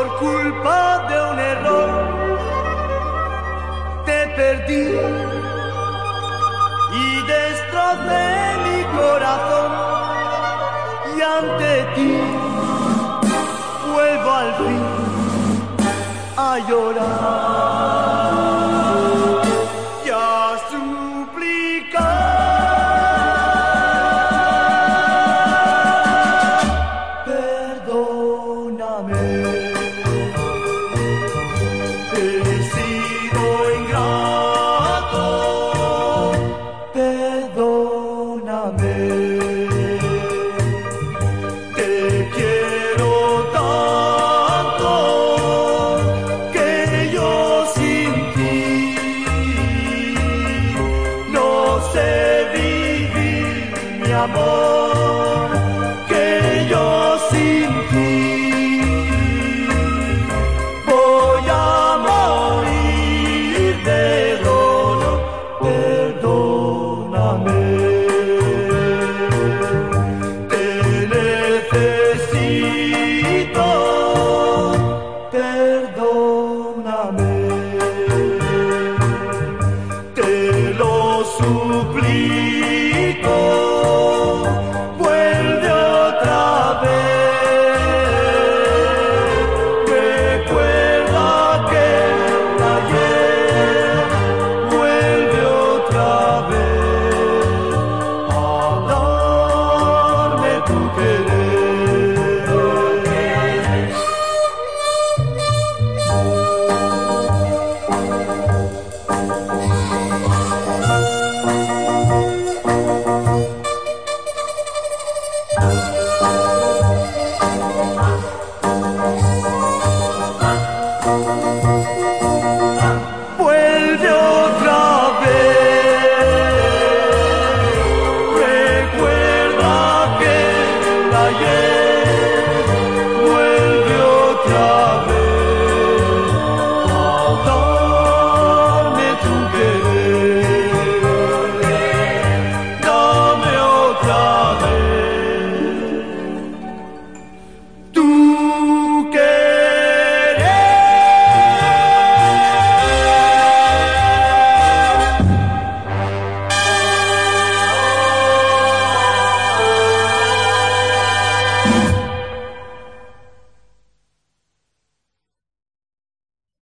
por culpa de un error te perdí y destrocé mi corazón y ante ti vuelvo al fin a llorar. Amor, Amen.